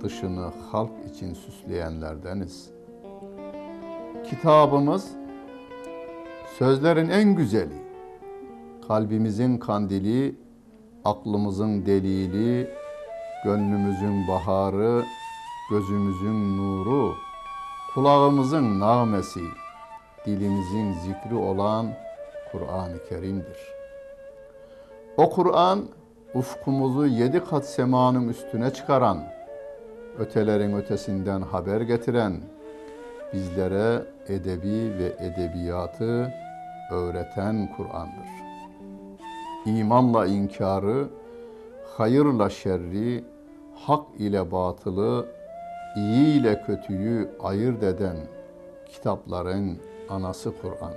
dışını halk için süsleyenlerdeniz. Kitabımız sözlerin en güzeli, kalbimizin kandili, aklımızın delili, gönlümüzün baharı, gözümüzün nuru, kulağımızın namesi, dilimizin zikri olan Kur'an-ı Kerim'dir. O Kur'an ufkumuzu yedi kat semanın üstüne çıkaran, ötelerin ötesinden haber getiren, bizlere edebi ve edebiyatı öğreten Kur'an'dır. İmanla inkarı, hayırla şerri, hak ile batılı, iyi ile kötüyü ayırt eden kitapların anası Kur'an.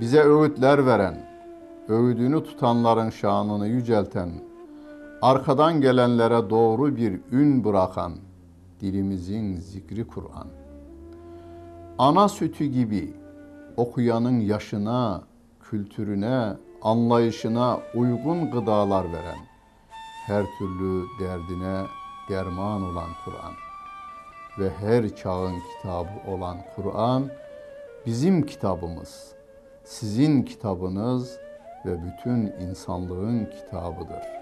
Bize öğütler veren, öğüdünü tutanların şanını yücelten, arkadan gelenlere doğru bir ün bırakan dilimizin zikri Kur'an. Ana sütü gibi okuyanın yaşına, kültürüne, anlayışına uygun gıdalar veren, her türlü derdine derman olan Kur'an ve her çağın kitabı olan Kur'an bizim kitabımız, sizin kitabınız ve bütün insanlığın kitabıdır.''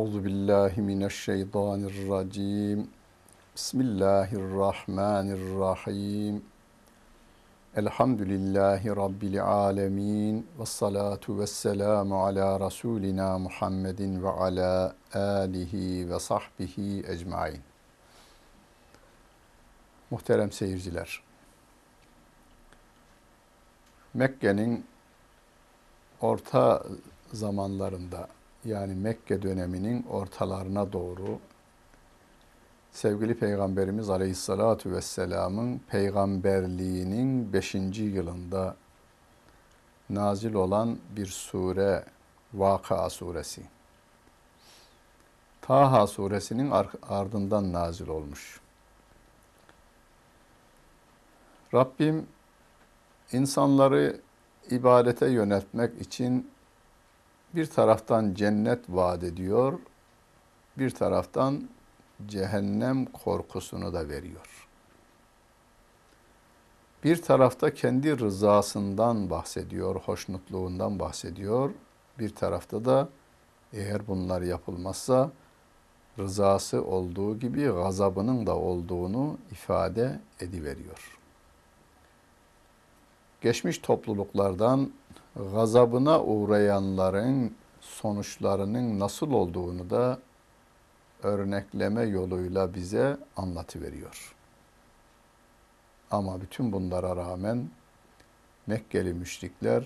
Euzu billahi mineşşeytanirracim. Bismillahirrahmanirrahim. Elhamdülillahi Rabbil alemin. Ve salatu ve selamu ala Resulina Muhammedin ve ala alihi ve sahbihi ecmain. Muhterem seyirciler. Mekke'nin orta zamanlarında yani Mekke döneminin ortalarına doğru sevgili Peygamberimiz Aleyhisselatü Vesselam'ın peygamberliğinin beşinci yılında nazil olan bir sure Vaka suresi. Taha suresinin ardından nazil olmuş. Rabbim insanları ibadete yöneltmek için bir taraftan cennet vaat ediyor, bir taraftan cehennem korkusunu da veriyor. Bir tarafta kendi rızasından bahsediyor, hoşnutluğundan bahsediyor. Bir tarafta da eğer bunlar yapılmazsa rızası olduğu gibi gazabının da olduğunu ifade ediveriyor. Geçmiş topluluklardan gazabına uğrayanların sonuçlarının nasıl olduğunu da örnekleme yoluyla bize anlatıveriyor. Ama bütün bunlara rağmen Mekkeli müşrikler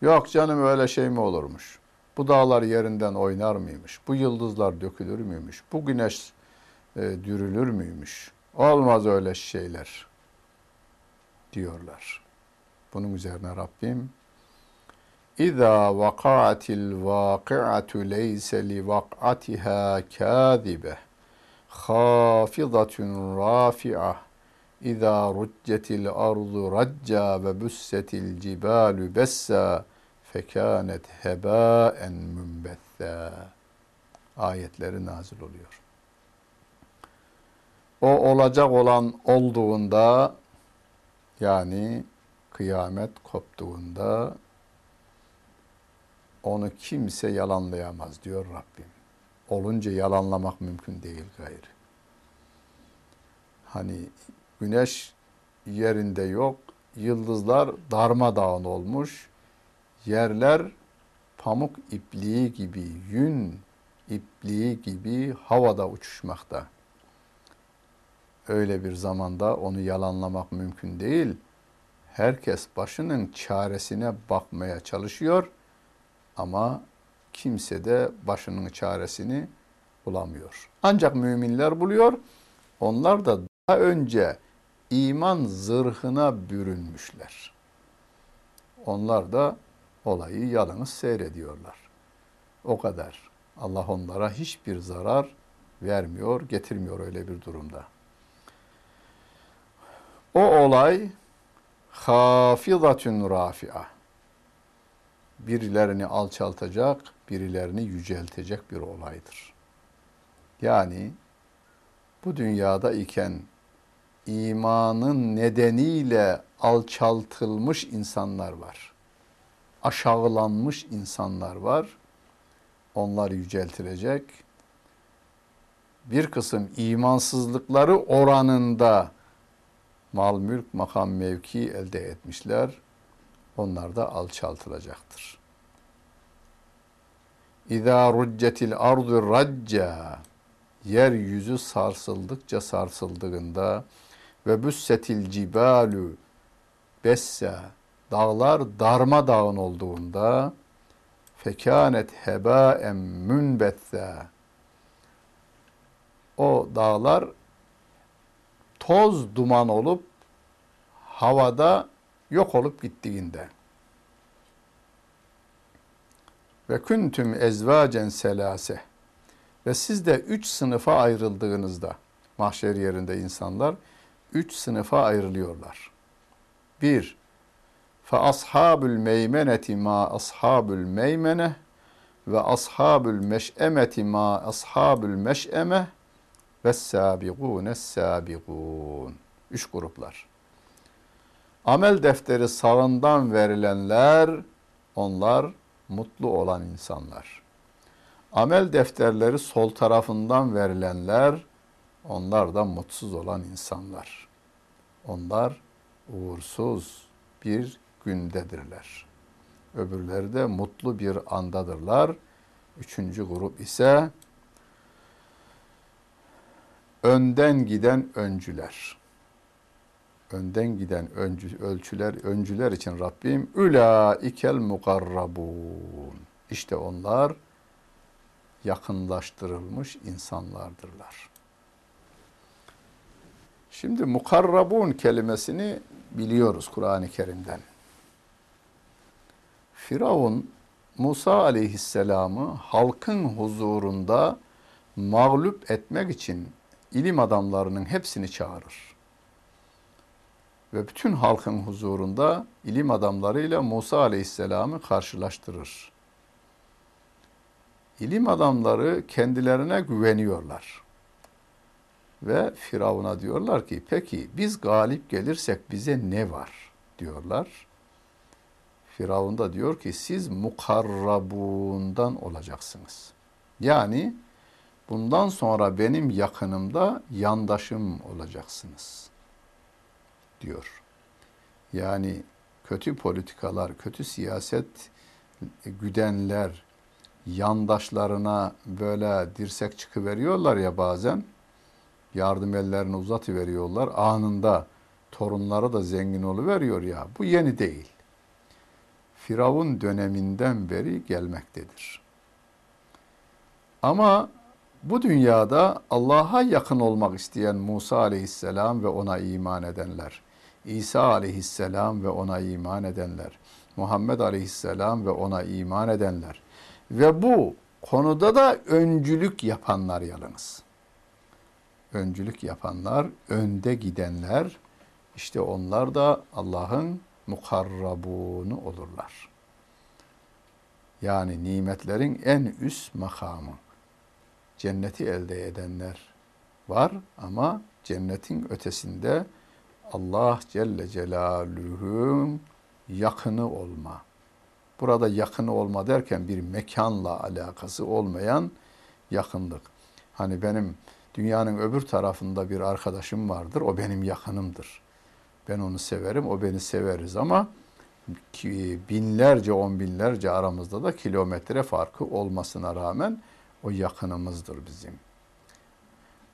yok canım öyle şey mi olurmuş? Bu dağlar yerinden oynar mıymış? Bu yıldızlar dökülür müymüş? Bu güneş e, dürülür müymüş? Olmaz öyle şeyler diyorlar. Bunun üzerine Rabbim İza vaka'atil vaki'atu leyse li vak'atiha kâzibe hafidatun rafi'ah İza ruccetil ardu racca ve büssetil cibalu bessa fekânet hebâen mümbethâ ayetleri nazil oluyor. O olacak olan olduğunda yani kıyamet koptuğunda onu kimse yalanlayamaz diyor Rabbim. Olunca yalanlamak mümkün değil gayrı. Hani güneş yerinde yok, yıldızlar darmadağın olmuş, yerler pamuk ipliği gibi, yün ipliği gibi havada uçuşmakta. Öyle bir zamanda onu yalanlamak mümkün değil. Herkes başının çaresine bakmaya çalışıyor ama kimse de başının çaresini bulamıyor. Ancak müminler buluyor. Onlar da daha önce iman zırhına bürünmüşler. Onlar da olayı yalnız seyrediyorlar. O kadar. Allah onlara hiçbir zarar vermiyor, getirmiyor öyle bir durumda. O olay hafidatun rafi'a. Birilerini alçaltacak, birilerini yüceltecek bir olaydır. Yani bu dünyada iken imanın nedeniyle alçaltılmış insanlar var. Aşağılanmış insanlar var. Onlar yüceltilecek. Bir kısım imansızlıkları oranında mal, mülk, makam, mevki elde etmişler. Onlar da alçaltılacaktır. İza ruccetil ardu racca yeryüzü sarsıldıkça sarsıldığında ve büssetil cibalu besse dağlar darmadağın olduğunda fekanet hebaen münbethe o dağlar toz duman olup havada yok olup gittiğinde ve küntüm ezvacen selase ve siz de üç sınıfa ayrıldığınızda mahşer yerinde insanlar üç sınıfa ayrılıyorlar. Bir, fe ashabül meymeneti ma ashabül meymene ve ashabül meş'emeti ma ashabül meş'eme ve sabiqûne sabiqûn. Üç gruplar. Amel defteri sağından verilenler, onlar mutlu olan insanlar. Amel defterleri sol tarafından verilenler, onlar da mutsuz olan insanlar. Onlar uğursuz bir gündedirler. Öbürleri de mutlu bir andadırlar. Üçüncü grup ise önden giden öncüler. Önden giden öncü, ölçüler, öncüler için Rabbim ülaikel mukarrabun. İşte onlar yakınlaştırılmış insanlardırlar. Şimdi mukarrabun kelimesini biliyoruz Kur'an-ı Kerim'den. Firavun Musa aleyhisselamı halkın huzurunda mağlup etmek için ilim adamlarının hepsini çağırır. Ve bütün halkın huzurunda ilim adamlarıyla Musa aleyhisselamı karşılaştırır. İlim adamları kendilerine güveniyorlar. Ve Firavun'a diyorlar ki peki biz galip gelirsek bize ne var diyorlar. Firavun da diyor ki siz mukarrabundan olacaksınız. Yani bundan sonra benim yakınımda yandaşım olacaksınız diyor. Yani kötü politikalar, kötü siyaset güdenler yandaşlarına böyle dirsek çıkıveriyorlar ya bazen yardım ellerini uzatıveriyorlar. Anında torunları da zengin oluveriyor ya. Bu yeni değil. Firavun döneminden beri gelmektedir. Ama bu dünyada Allah'a yakın olmak isteyen Musa aleyhisselam ve ona iman edenler, İsa aleyhisselam ve ona iman edenler, Muhammed aleyhisselam ve ona iman edenler ve bu konuda da öncülük yapanlar yalnız. Öncülük yapanlar, önde gidenler, işte onlar da Allah'ın mukarrabunu olurlar. Yani nimetlerin en üst makamı cenneti elde edenler var ama cennetin ötesinde Allah Celle Celaluhu'nun yakını olma. Burada yakını olma derken bir mekanla alakası olmayan yakınlık. Hani benim dünyanın öbür tarafında bir arkadaşım vardır, o benim yakınımdır. Ben onu severim, o beni severiz ama binlerce on binlerce aramızda da kilometre farkı olmasına rağmen o yakınımızdır bizim.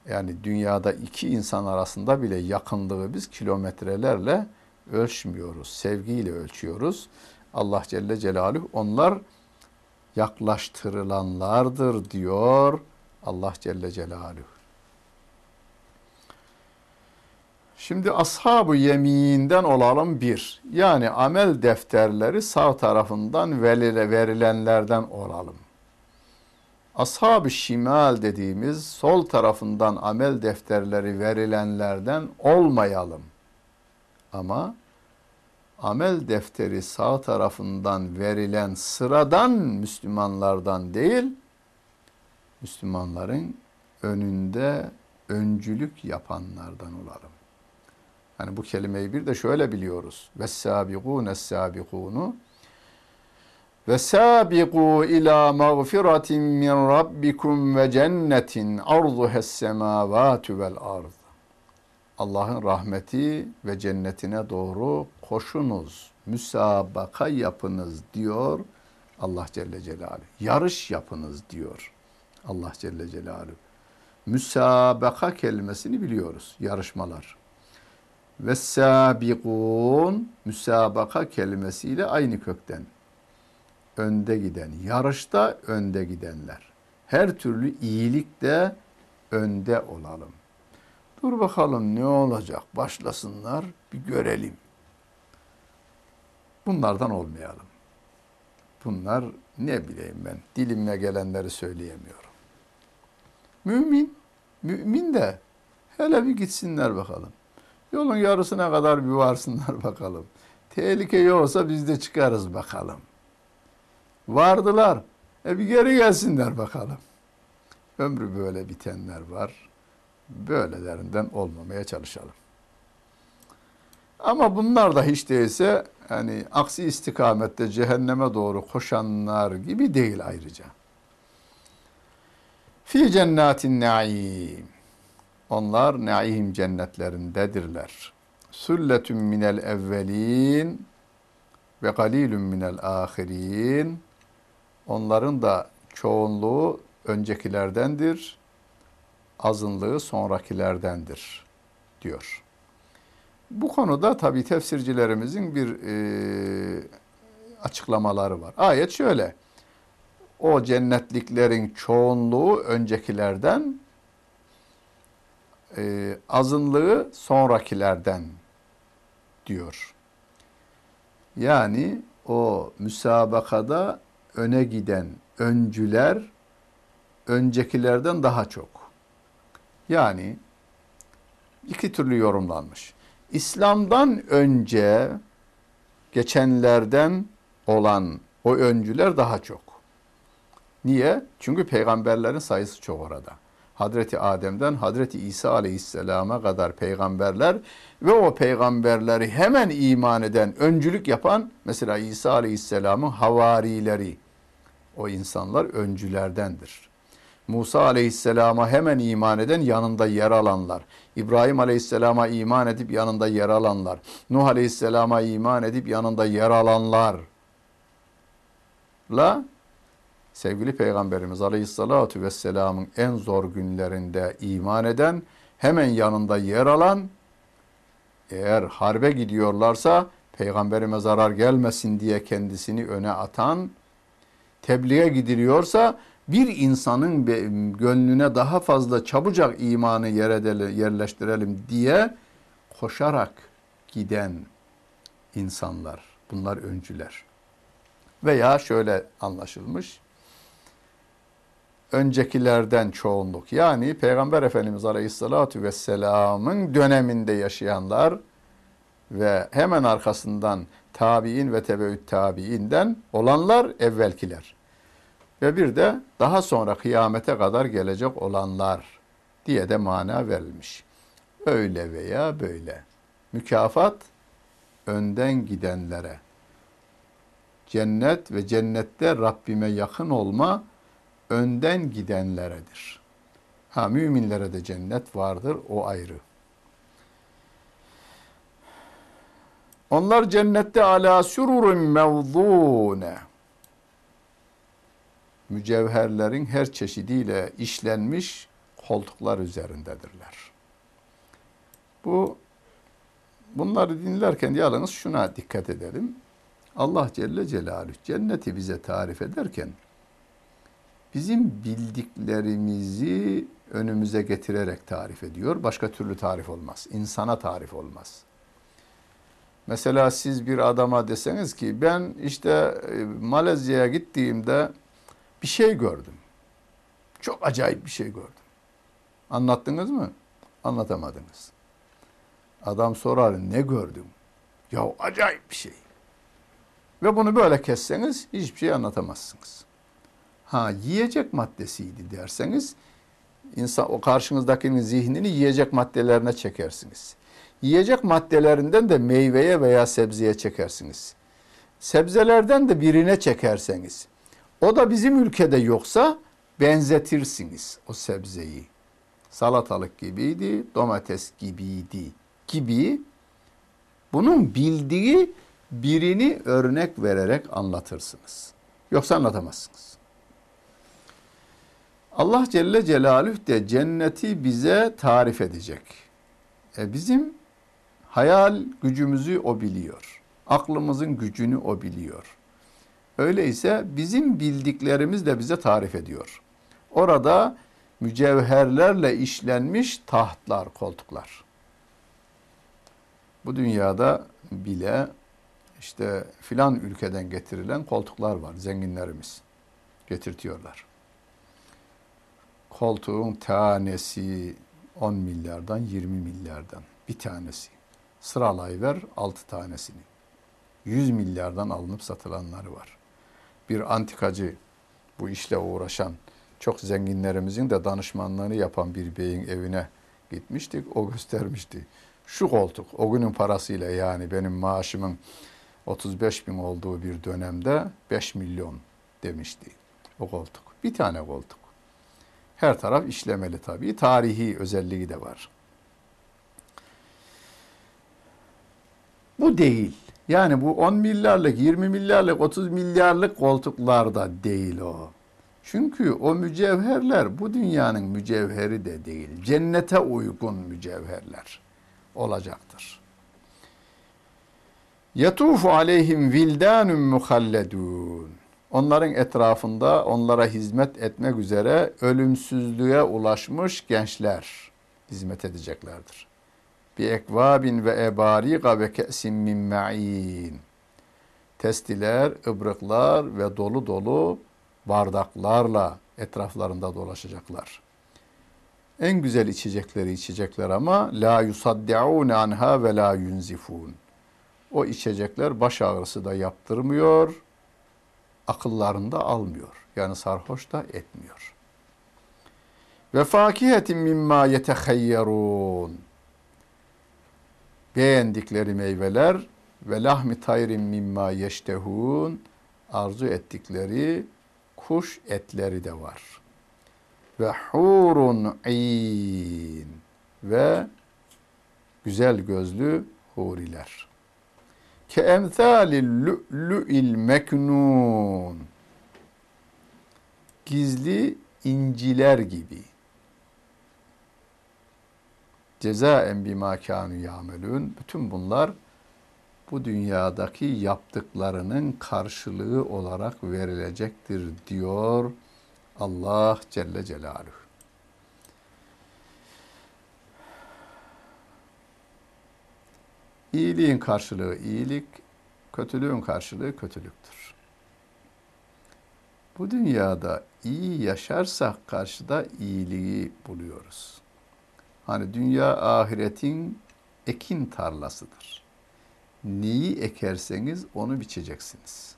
Yani dünyada iki insan arasında bile yakınlığı biz kilometrelerle ölçmüyoruz. Sevgiyle ölçüyoruz. Allah Celle Celaluhu onlar yaklaştırılanlardır diyor Allah Celle Celaluhu. Şimdi ashab-ı yeminden olalım bir. Yani amel defterleri sağ tarafından verilenlerden olalım. Ashab-ı şimal dediğimiz sol tarafından amel defterleri verilenlerden olmayalım. Ama amel defteri sağ tarafından verilen sıradan Müslümanlardan değil, Müslümanların önünde öncülük yapanlardan olalım. Hani bu kelimeyi bir de şöyle biliyoruz. Ve sabiqune sabikunu ve sabiqu ila mağfiratin min rabbikum ve cennetin arduhes semavatu vel ard. Allah'ın rahmeti ve cennetine doğru koşunuz, müsabaka yapınız diyor Allah Celle Celaluhu. Yarış yapınız diyor Allah Celle Celaluhu. Müsabaka kelimesini biliyoruz, yarışmalar. Ve sabikun müsabaka kelimesiyle aynı kökten. Önde giden, yarışta önde gidenler. Her türlü iyilikte önde olalım. Dur bakalım ne olacak? Başlasınlar bir görelim. Bunlardan olmayalım. Bunlar ne bileyim ben dilimle gelenleri söyleyemiyorum. Mümin, mümin de hele bir gitsinler bakalım. Yolun yarısına kadar bir varsınlar bakalım. Tehlike yoksa biz de çıkarız bakalım. Vardılar. E bir geri gelsinler bakalım. Ömrü böyle bitenler var. Böylelerinden olmamaya çalışalım. Ama bunlar da hiç değilse yani aksi istikamette cehenneme doğru koşanlar gibi değil ayrıca. Fi cennatin naim. Onlar naim cennetlerindedirler. Sülletun minel evvelin ve galilun minel ahirin. Onların da çoğunluğu öncekilerdendir, azınlığı sonrakilerdendir diyor. Bu konuda tabi tefsircilerimizin bir e, açıklamaları var. Ayet şöyle. O cennetliklerin çoğunluğu öncekilerden, e, azınlığı sonrakilerden diyor. Yani o müsabakada öne giden öncüler öncekilerden daha çok. Yani iki türlü yorumlanmış. İslam'dan önce geçenlerden olan o öncüler daha çok. Niye? Çünkü peygamberlerin sayısı çok orada. Hazreti Adem'den Hazreti İsa Aleyhisselam'a kadar peygamberler ve o peygamberleri hemen iman eden, öncülük yapan mesela İsa Aleyhisselam'ın havarileri o insanlar öncülerdendir. Musa Aleyhisselam'a hemen iman eden yanında yer alanlar. İbrahim Aleyhisselam'a iman edip yanında yer alanlar. Nuh Aleyhisselam'a iman edip yanında yer alanlar. La sevgili Peygamberimiz Aleyhisselatü Vesselam'ın en zor günlerinde iman eden, hemen yanında yer alan, eğer harbe gidiyorlarsa Peygamberime zarar gelmesin diye kendisini öne atan, tebliğe gidiliyorsa bir insanın gönlüne daha fazla çabucak imanı yerleştirelim diye koşarak giden insanlar. Bunlar öncüler. Veya şöyle anlaşılmış öncekilerden çoğunluk yani Peygamber Efendimiz Aleyhisselatü Vesselam'ın döneminde yaşayanlar ve hemen arkasından tabi'in ve tebeüt tabi'inden olanlar evvelkiler. Ve bir de daha sonra kıyamete kadar gelecek olanlar diye de mana verilmiş. Öyle veya böyle. Mükafat önden gidenlere. Cennet ve cennette Rabbime yakın olma önden gidenleredir. Ha müminlere de cennet vardır o ayrı. Onlar cennette ala sururin mevzune. Mücevherlerin her çeşidiyle işlenmiş koltuklar üzerindedirler. Bu bunları dinlerken yalnız şuna dikkat edelim. Allah Celle Celaluhu cenneti bize tarif ederken bizim bildiklerimizi önümüze getirerek tarif ediyor. Başka türlü tarif olmaz. İnsana tarif olmaz. Mesela siz bir adama deseniz ki ben işte e, Malezya'ya gittiğimde bir şey gördüm. Çok acayip bir şey gördüm. Anlattınız mı? Anlatamadınız. Adam sorar ne gördüm? Ya acayip bir şey. Ve bunu böyle kesseniz hiçbir şey anlatamazsınız. Ha yiyecek maddesiydi derseniz insan o karşınızdakinin zihnini yiyecek maddelerine çekersiniz. Yiyecek maddelerinden de meyveye veya sebzeye çekersiniz. Sebzelerden de birine çekerseniz o da bizim ülkede yoksa benzetirsiniz o sebzeyi. Salatalık gibiydi, domates gibiydi gibi bunun bildiği birini örnek vererek anlatırsınız. Yoksa anlatamazsınız. Allah Celle Celaluhu de cenneti bize tarif edecek. E bizim hayal gücümüzü o biliyor. Aklımızın gücünü o biliyor. Öyleyse bizim bildiklerimiz de bize tarif ediyor. Orada mücevherlerle işlenmiş tahtlar, koltuklar. Bu dünyada bile işte filan ülkeden getirilen koltuklar var. Zenginlerimiz getirtiyorlar. Koltuğun tanesi 10 milyardan 20 milyardan bir tanesi. Sıralayıver 6 tanesini. 100 milyardan alınıp satılanları var. Bir antikacı bu işle uğraşan çok zenginlerimizin de danışmanlığını yapan bir beyin evine gitmiştik. O göstermişti. Şu koltuk o günün parasıyla yani benim maaşımın 35 bin olduğu bir dönemde 5 milyon demişti o koltuk. Bir tane koltuk. Her taraf işlemeli tabii. Tarihi özelliği de var. Bu değil. Yani bu 10 milyarlık, 20 milyarlık, 30 milyarlık koltuklarda değil o. Çünkü o mücevherler bu dünyanın mücevheri de değil. Cennete uygun mücevherler olacaktır. Yatufu aleyhim vildanun muhalledun. Onların etrafında onlara hizmet etmek üzere ölümsüzlüğe ulaşmış gençler hizmet edeceklerdir. Bi ekvabin ve ebariga ve ke'sin min ma'in. Testiler, ıbrıklar ve dolu dolu bardaklarla etraflarında dolaşacaklar. En güzel içecekleri içecekler ama la yusaddiun anha ve la yunzifun. O içecekler baş ağrısı da yaptırmıyor, akıllarında almıyor. Yani sarhoş da etmiyor. Ve fakihetin mimma yetehayyerun. Beğendikleri meyveler ve lahmi tayrin mimma yeştehun. Arzu ettikleri kuş etleri de var. Ve hurun in ve güzel gözlü huriler. Ke emsalil lü'lü'il meknun. Gizli inciler gibi. Cezaen bima kanu yamelun. Bütün bunlar bu dünyadaki yaptıklarının karşılığı olarak verilecektir diyor Allah Celle Celaluhu. İyiliğin karşılığı iyilik, kötülüğün karşılığı kötülüktür. Bu dünyada iyi yaşarsak karşıda iyiliği buluyoruz. Hani dünya ahiretin ekin tarlasıdır. Neyi ekerseniz onu biçeceksiniz.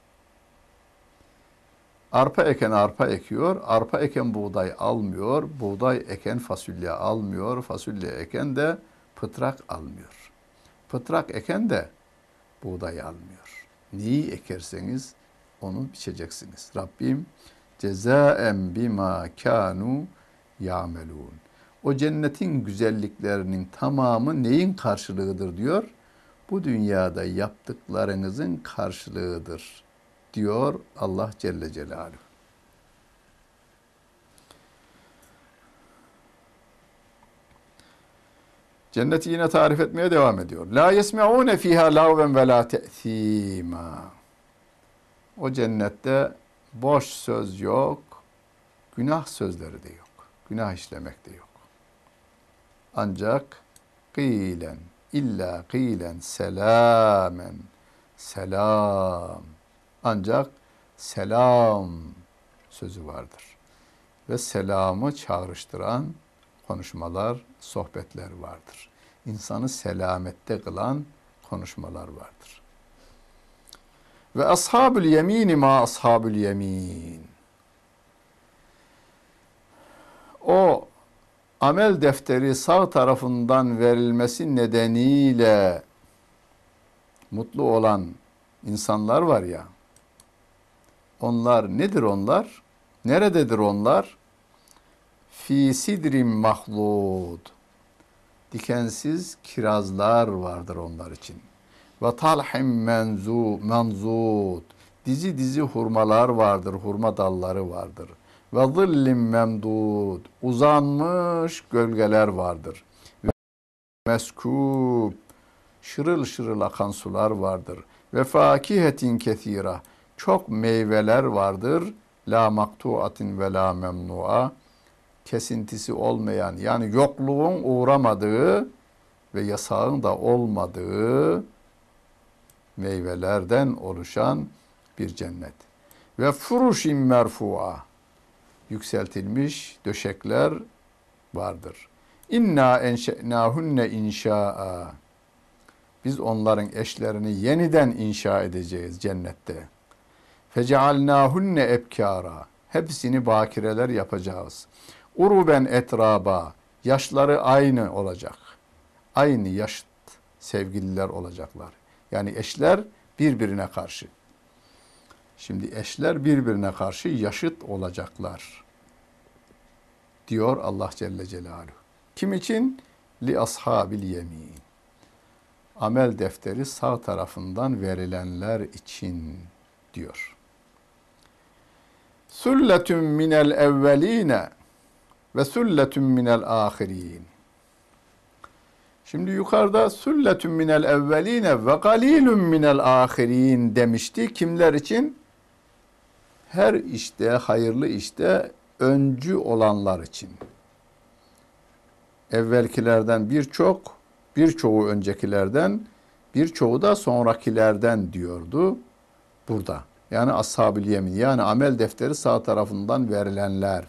Arpa eken arpa ekiyor, arpa eken buğday almıyor, buğday eken fasulye almıyor, fasulye eken de pıtrak almıyor. Pıtrak eken de buğday almıyor. Neyi ekerseniz onu biçeceksiniz. Rabbim cezaen bima kanu yamelun. O cennetin güzelliklerinin tamamı neyin karşılığıdır diyor? bu dünyada yaptıklarınızın karşılığıdır diyor Allah Celle Celaluhu. Cenneti yine tarif etmeye devam ediyor. La yesme'une fiha lagven ve la te'thima. O cennette boş söz yok, günah sözleri de yok. Günah işlemek de yok. Ancak kılen illa kılen selamen selam. Ancak selam sözü vardır. Ve selamı çağrıştıran konuşmalar, sohbetler vardır. İnsanı selamette kılan konuşmalar vardır. Ve ashabül yemini ma ashabül yemin. O amel defteri sağ tarafından verilmesi nedeniyle mutlu olan insanlar var ya. Onlar nedir onlar? Nerededir onlar? Fi sidrim mahlud. Dikensiz kirazlar vardır onlar için. Ve talhim menzu manzut. Dizi dizi hurmalar vardır, hurma dalları vardır. Ve zillim memdud. Uzanmış gölgeler vardır. Ve meskub. Şırıl şırıl akan sular vardır. Ve fakihetin kethira. Çok meyveler vardır. La maktuatin ve la memnua kesintisi olmayan yani yokluğun uğramadığı ve yasağın da olmadığı meyvelerden oluşan bir cennet. Ve furuşin merfua yükseltilmiş döşekler vardır. İnna enşe'nâhunne inşa'a biz onların eşlerini yeniden inşa edeceğiz cennette. Fecealnâhunne ebkâra hepsini bakireler yapacağız. Uruben etraba, yaşları aynı olacak. Aynı yaşıt sevgililer olacaklar. Yani eşler birbirine karşı. Şimdi eşler birbirine karşı yaşıt olacaklar. Diyor Allah Celle Celaluhu. Kim için? Li ashabil yemin. Amel defteri sağ tarafından verilenler için diyor. Sülletün minel evveline ve sülletün minel ahirin. Şimdi yukarıda sülletün minel evveline ve galilun minel ahirin demişti. Kimler için? Her işte, hayırlı işte öncü olanlar için. Evvelkilerden birçok, birçoğu öncekilerden, birçoğu da sonrakilerden diyordu burada. Yani ashab-ı yemin yani amel defteri sağ tarafından verilenler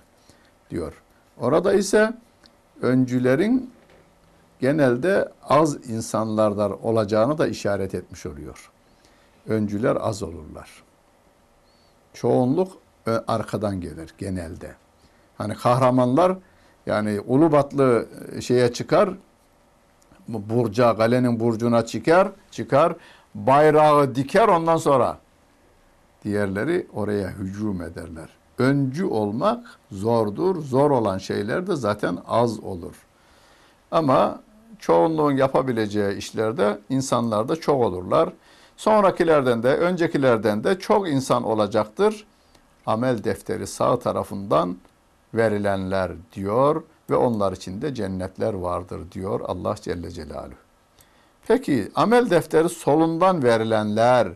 diyor. Orada ise öncülerin genelde az insanlardan olacağını da işaret etmiş oluyor. Öncüler az olurlar. Çoğunluk arkadan gelir genelde. Hani kahramanlar yani Ulubatlı şeye çıkar, burca, kalenin burcuna çıkar, çıkar, bayrağı diker ondan sonra diğerleri oraya hücum ederler öncü olmak zordur. Zor olan şeyler de zaten az olur. Ama çoğunluğun yapabileceği işlerde insanlar da çok olurlar. Sonrakilerden de öncekilerden de çok insan olacaktır. Amel defteri sağ tarafından verilenler diyor ve onlar için de cennetler vardır diyor Allah Celle Celaluhu. Peki amel defteri solundan verilenler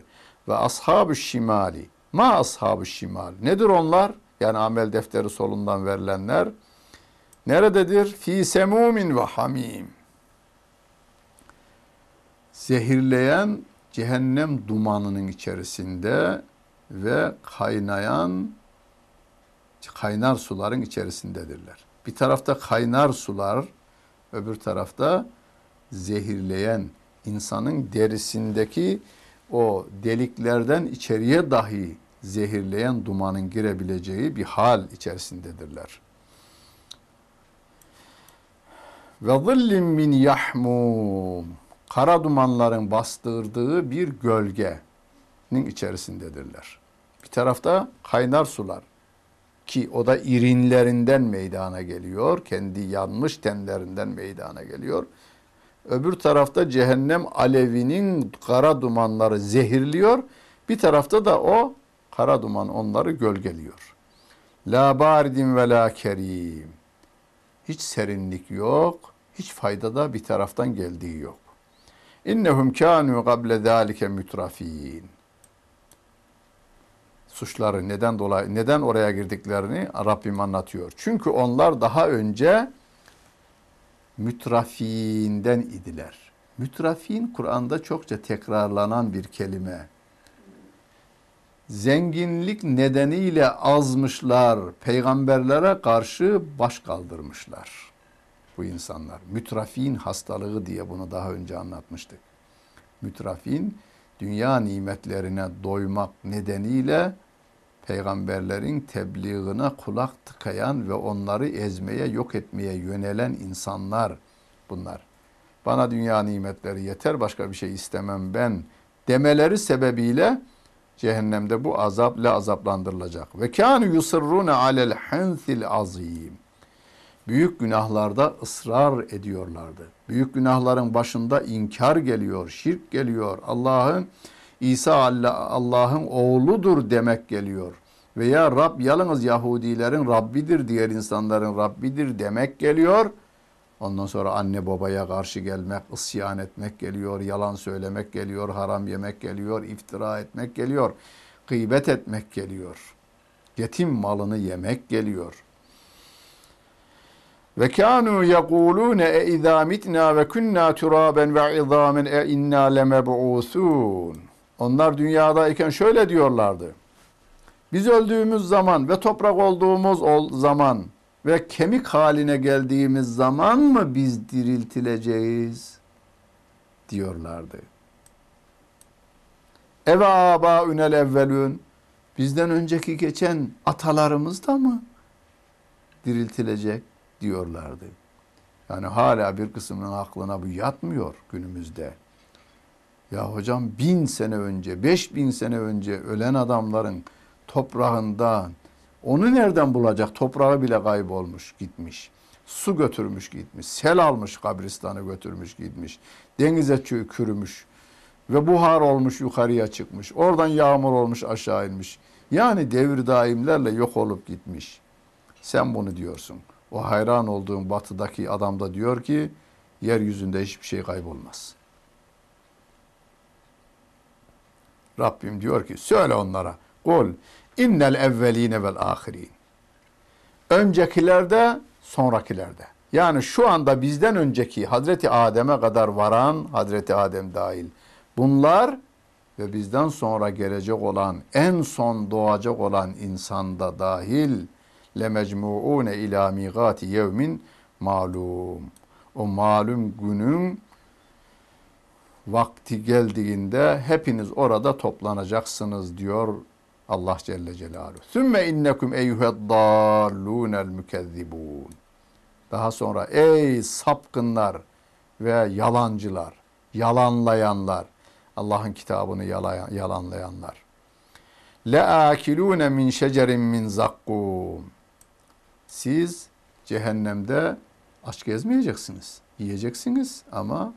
ve ashab-ı şimali Ma ashabı şimal. Nedir onlar? Yani amel defteri solundan verilenler. Nerededir? Fi semumin ve hamim. Zehirleyen cehennem dumanının içerisinde ve kaynayan kaynar suların içerisindedirler. Bir tarafta kaynar sular, öbür tarafta zehirleyen insanın derisindeki o deliklerden içeriye dahi zehirleyen dumanın girebileceği bir hal içerisindedirler. Ve zillim min yahmum kara dumanların bastırdığı bir gölgenin içerisindedirler. Bir tarafta kaynar sular ki o da irinlerinden meydana geliyor. Kendi yanmış tenlerinden meydana geliyor. Öbür tarafta cehennem alevinin kara dumanları zehirliyor. Bir tarafta da o kara duman onları gölgeliyor. La baridin ve la kerim. Hiç serinlik yok, hiç faydada bir taraftan geldiği yok. İnnehum kânû gable zâlike mütrafîn. Suçları neden dolayı neden oraya girdiklerini Rabbim anlatıyor. Çünkü onlar daha önce mütrafiinden idiler. Mütrafiin Kur'an'da çokça tekrarlanan bir kelime. Zenginlik nedeniyle azmışlar, peygamberlere karşı baş kaldırmışlar bu insanlar. Mütrafin hastalığı diye bunu daha önce anlatmıştık. Mütrafin dünya nimetlerine doymak nedeniyle peygamberlerin tebliğine kulak tıkayan ve onları ezmeye, yok etmeye yönelen insanlar bunlar. Bana dünya nimetleri yeter, başka bir şey istemem ben demeleri sebebiyle cehennemde bu azapla azaplandırılacak. Ve kânü yusirrûne alel hensil azim. Büyük günahlarda ısrar ediyorlardı. Büyük günahların başında inkar geliyor, şirk geliyor. Allah'ın İsa Allah'ın oğludur demek geliyor. Veya Rab yalnız Yahudilerin Rabbidir, diğer insanların Rabbidir demek geliyor. Ondan sonra anne babaya karşı gelmek, isyan etmek geliyor, yalan söylemek geliyor, haram yemek geliyor, iftira etmek geliyor, gıybet etmek geliyor. Yetim malını yemek geliyor. Ve kanu yekulun e izâ mitna ve kunna turaben ve izâmen e inna lemeb'ûsûn. Onlar dünyadayken şöyle diyorlardı. Biz öldüğümüz zaman ve toprak olduğumuz zaman ve kemik haline geldiğimiz zaman mı biz diriltileceğiz diyorlardı. Eve aba ünel evvelün bizden önceki geçen atalarımız da mı diriltilecek diyorlardı. Yani hala bir kısmının aklına bu yatmıyor günümüzde. Ya hocam bin sene önce, beş bin sene önce ölen adamların toprağından onu nereden bulacak? Toprağı bile kaybolmuş gitmiş. Su götürmüş gitmiş. Sel almış kabristanı götürmüş gitmiş. Denize çürümüş. Ve buhar olmuş yukarıya çıkmış. Oradan yağmur olmuş aşağı inmiş. Yani devir daimlerle yok olup gitmiş. Sen bunu diyorsun. O hayran olduğun batıdaki adam da diyor ki yeryüzünde hiçbir şey kaybolmaz. Rabbim diyor ki söyle onlara. Kul innel evveline vel ahirin. Öncekilerde sonrakilerde. Yani şu anda bizden önceki Hazreti Adem'e kadar varan Hazreti Adem dahil. Bunlar ve bizden sonra gelecek olan en son doğacak olan insanda dahil lemecmuune ila migati yevmin malum. O malum günün vakti geldiğinde hepiniz orada toplanacaksınız diyor Allah Celle Celaluhu. Sümme innekum eyyüheddallûnel mükezzibûn. Daha sonra ey sapkınlar ve yalancılar, yalanlayanlar, Allah'ın kitabını yalanlayanlar. La akilune min şecerin min zakkum. Siz cehennemde aç gezmeyeceksiniz. Yiyeceksiniz ama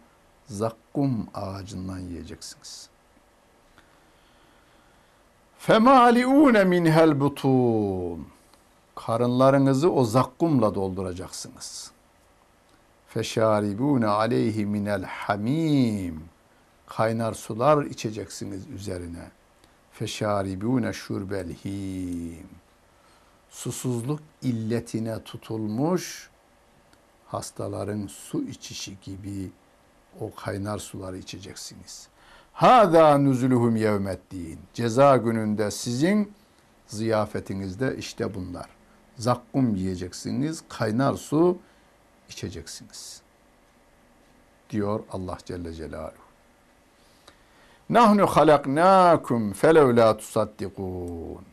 zakkum ağacından yiyeceksiniz. Femaliune minhel butun. Karınlarınızı o zakkumla dolduracaksınız. Feşaribune aleyhi minel hamim. Kaynar sular içeceksiniz üzerine. Feşaribune şurbel him. Susuzluk illetine tutulmuş hastaların su içişi gibi o kaynar suları içeceksiniz. Hâzâ nüzülühüm yevmeddin. Ceza gününde sizin ziyafetinizde işte bunlar. Zakkum yiyeceksiniz, kaynar su içeceksiniz. Diyor Allah Celle Celaluhu. Nahnu halaknakum felev la tusaddikun.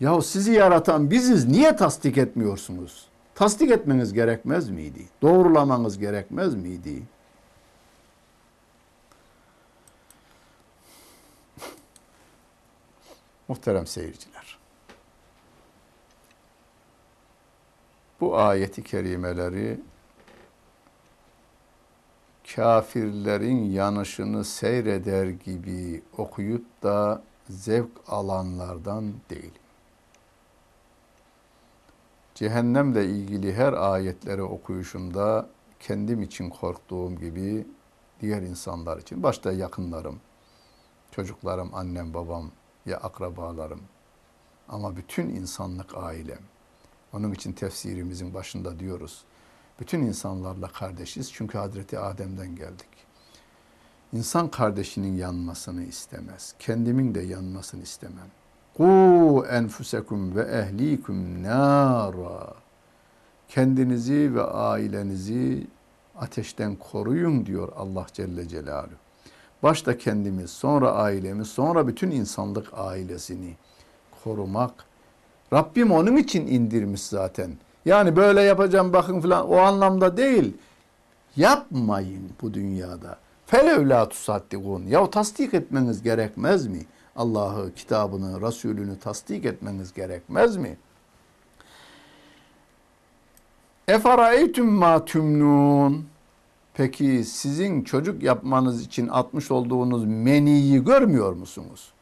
Yahu sizi yaratan biziz niye tasdik etmiyorsunuz? Tasdik etmeniz gerekmez miydi? Doğrulamanız gerekmez miydi? Muhterem seyirciler. Bu ayeti kerimeleri kafirlerin yanışını seyreder gibi okuyup da zevk alanlardan değilim. Cehennemle ilgili her ayetleri okuyuşumda kendim için korktuğum gibi diğer insanlar için, başta yakınlarım, çocuklarım, annem, babam ya akrabalarım ama bütün insanlık ailem. Onun için tefsirimizin başında diyoruz. Bütün insanlarla kardeşiz çünkü Hazreti Adem'den geldik. İnsan kardeşinin yanmasını istemez. Kendimin de yanmasını istemem. Ku enfusekum ve ehlikum nara. Kendinizi ve ailenizi ateşten koruyun diyor Allah Celle Celaluhu. Başta kendimiz, sonra ailemiz, sonra bütün insanlık ailesini korumak. Rabbim onun için indirmiş zaten. Yani böyle yapacağım bakın falan o anlamda değil. Yapmayın bu dünyada. Felevla tusaddikun. Ya tasdik etmeniz gerekmez mi? Allah'ı, kitabını, Resulünü tasdik etmeniz gerekmez mi? Efaraeytüm ma tümnun. Peki sizin çocuk yapmanız için atmış olduğunuz meniyi görmüyor musunuz?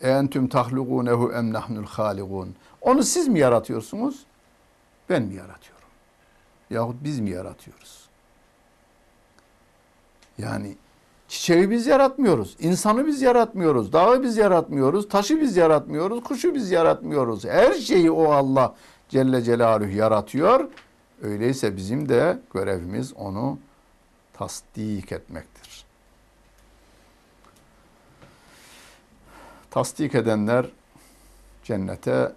Entüm tahlugunehu em nahnul haligun. Onu siz mi yaratıyorsunuz? Ben mi yaratıyorum? Yahut biz mi yaratıyoruz? Yani çiçeği biz yaratmıyoruz. insanı biz yaratmıyoruz. Dağı biz yaratmıyoruz. Taşı biz yaratmıyoruz. Kuşu biz yaratmıyoruz. Her şeyi o Allah Celle Celaluhu yaratıyor. Öyleyse bizim de görevimiz onu tasdik etmektir. Tasdik edenler cennete,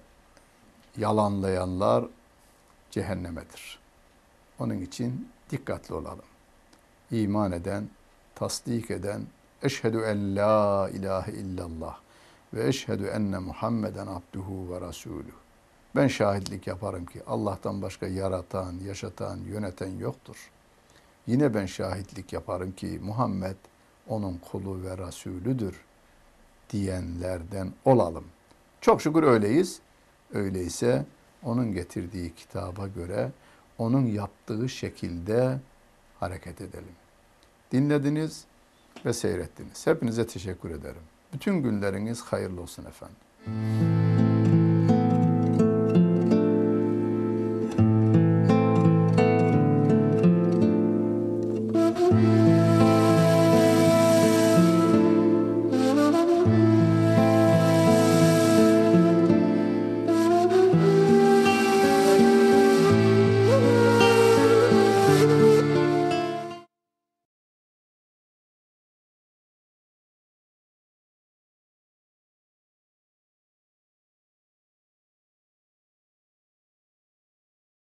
yalanlayanlar cehennemedir. Onun için dikkatli olalım. İman eden, tasdik eden, eşhedü en la ilahe illallah ve eşhedü enne Muhammeden abduhu ve rasulü. Ben şahitlik yaparım ki Allah'tan başka yaratan, yaşatan, yöneten yoktur. Yine ben şahitlik yaparım ki Muhammed onun kulu ve rasulüdür diyenlerden olalım. Çok şükür öyleyiz. Öyleyse onun getirdiği kitaba göre onun yaptığı şekilde hareket edelim. Dinlediniz ve seyrettiniz. Hepinize teşekkür ederim. Bütün günleriniz hayırlı olsun efendim.